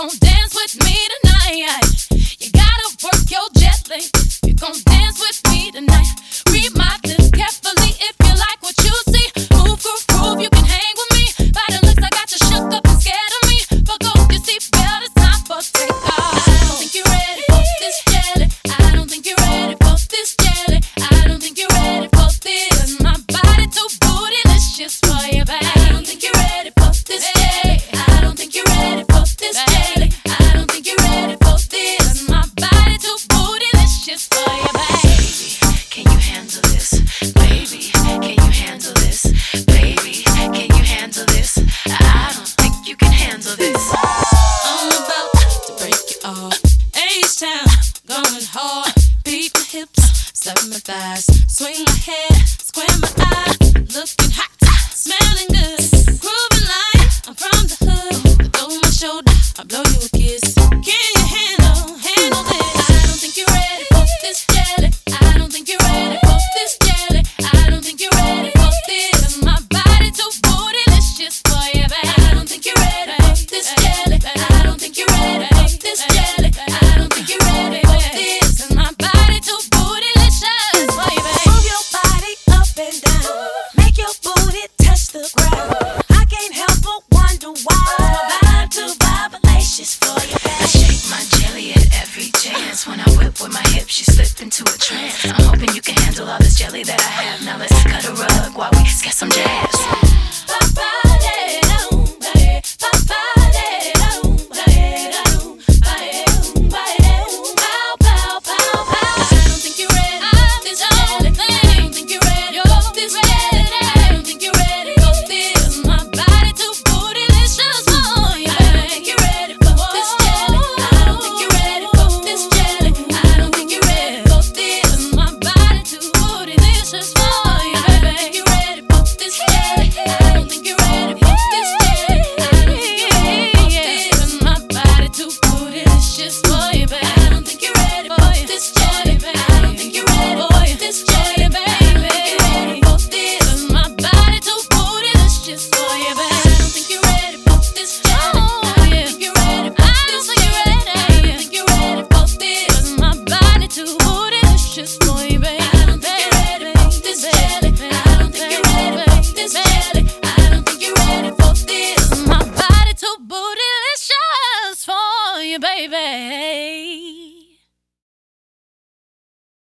gon' dance with me tonight. You gotta work your jet lag. gonna dance with me tonight. Read my lips carefully if you like what you see. Move, groove, groove, you can hang with me. but the I got you shook up and scared of me. But go, you see, girl, it's time for takeoff. I don't think you're ready for this jelly. I don't think you're ready for this jelly. I don't think you're ready for this. My body too booty, this shit's for you, baby. my thighs. Swing my head, square my eye, look that I have. Now let's cut a rug while we get some jazz. Bye-bye.